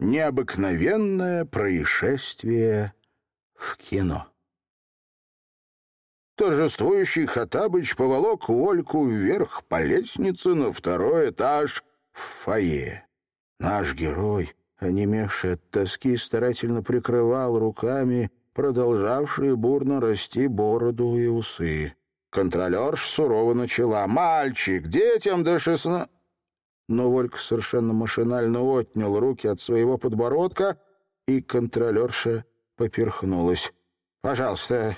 Необыкновенное происшествие в кино. Торжествующий Хатабыч поволок Вольку вверх по лестнице на второй этаж в фойе. Наш герой, онемевший от тоски, старательно прикрывал руками продолжавшие бурно расти бороду и усы. Контролерш сурово начала. «Мальчик, детям до шестна...» Но Волька совершенно машинально отнял руки от своего подбородка, и контролерша поперхнулась. «Пожалуйста,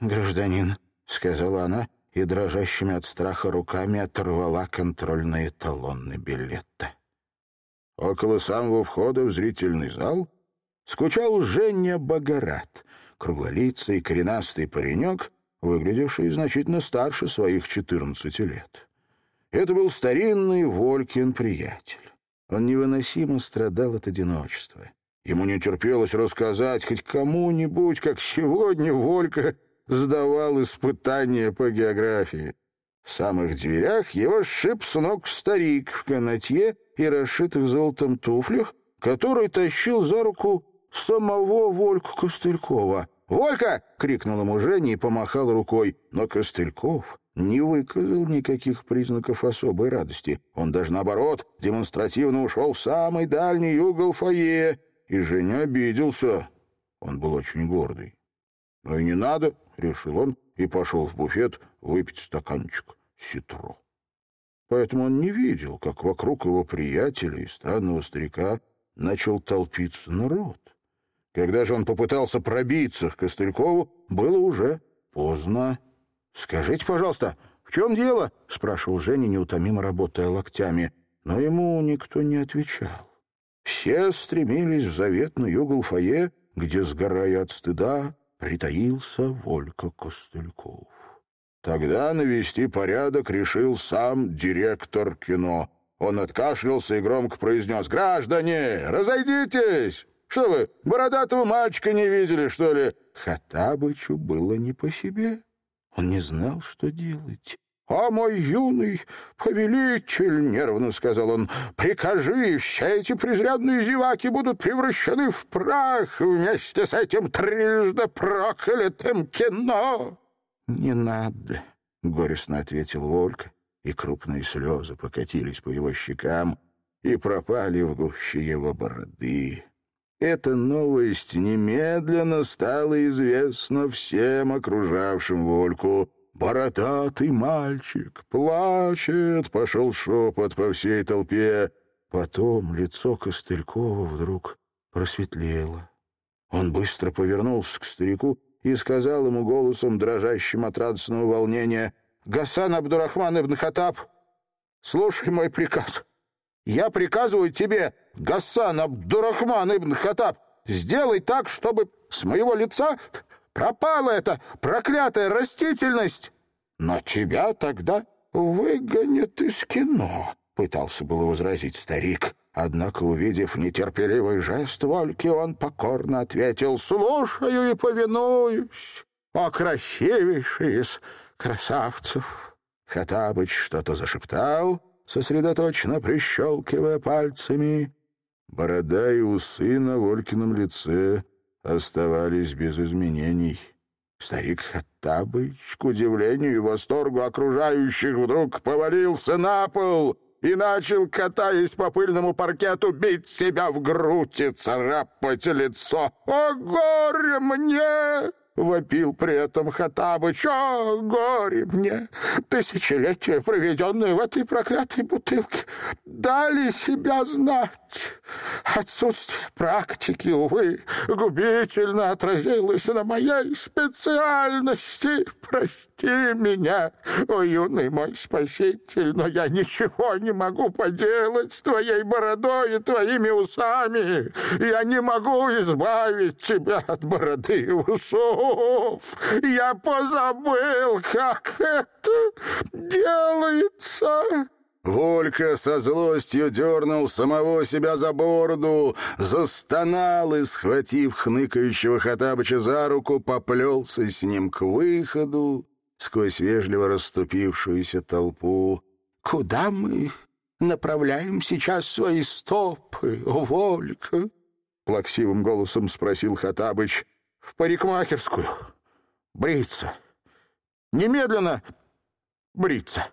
гражданин», — сказала она, и дрожащими от страха руками оторвала контрольные талоны билета. Около самого входа в зрительный зал скучал Женя Богорат, круглолицый коренастый паренек, выглядевший значительно старше своих четырнадцати лет. Это был старинный Волькин приятель. Он невыносимо страдал от одиночества. Ему не терпелось рассказать хоть кому-нибудь, как сегодня Волька сдавал испытания по географии. В самых дверях его сшиб с ног старик в канатье и расшитых золотом туфлях, который тащил за руку самого Вольку Костылькова. «Волька!» — крикнул ему Женя и помахал рукой. Но Костыльков не выказал никаких признаков особой радости. Он даже наоборот демонстративно ушел в самый дальний угол фойе, и Женя обиделся. Он был очень гордый. «Ну и не надо», — решил он, и пошел в буфет выпить стаканчик ситро. Поэтому он не видел, как вокруг его приятеля и странного старика начал толпиться народ. Когда же он попытался пробиться к Костылькову, было уже поздно. «Скажите, пожалуйста, в чем дело?» — спрашивал Женя, неутомимо работая локтями. Но ему никто не отвечал. Все стремились в заветный угол фойе, где, сгорая от стыда, притаился Волька Костыльков. Тогда навести порядок решил сам директор кино. Он откашлялся и громко произнес «Граждане, разойдитесь! Что вы, бородатого мальчика не видели, что ли?» Хатабычу было не по себе. Он не знал, что делать. «А мой юный повелитель, — нервно сказал он, — прикажи, все эти презрядные зеваки будут превращены в прах вместе с этим трижды проклятым кино!» «Не надо», — горестно ответил Волька, и крупные слезы покатились по его щекам и пропали в гуще его бороды. Эта новость немедленно стала известна всем окружавшим Вольку. «Бородатый мальчик плачет!» — пошел шепот по всей толпе. Потом лицо Костылькова вдруг просветлело. Он быстро повернулся к старику и сказал ему голосом, дрожащим от радостного волнения, «Гасан Абдурахман ибн Хатаб, слушай мой приказ. Я приказываю тебе, Гасан Абдурахман ибн Хатаб, сделай так, чтобы с моего лица пропала эта проклятая растительность. Но тебя тогда выгонят из кино, пытался было возразить старик. Однако, увидев нетерпеливый жест Вольки, он покорно ответил «Слушаю и повинуюсь, о красивейший из красавцев!» Хатабыч что-то зашептал, сосредоточенно прищелкивая пальцами. Борода и усы на Волькином лице оставались без изменений. Старик Хаттабыч, к удивлению и восторгу окружающих, вдруг повалился на пол — и начал, катаясь по пыльному паркету, бить себя в грудь и царапать лицо. «О, горе мне!» — вопил при этом Хатабыч. «О, горе мне! Тысячелетия, проведенные в этой проклятой бутылке, дали себя знать. Отсутствие практики, увы, губительно отразилось на моей специальности. Прости!» меня, о юный мой спаситель, но я ничего не могу поделать с твоей бородой и твоими усами. Я не могу избавить тебя от бороды и усов. Я позабыл, как это делается». Волька со злостью дернул самого себя за бороду, застонал и, схватив хныкающего Хатабыча за руку, поплелся с ним к выходу, сквозь вежливо расступившуюся толпу. «Куда мы направляем сейчас свои стопы, о, Волька?» Плаксивым голосом спросил Хатабыч. «В парикмахерскую. Бриться. Немедленно бриться».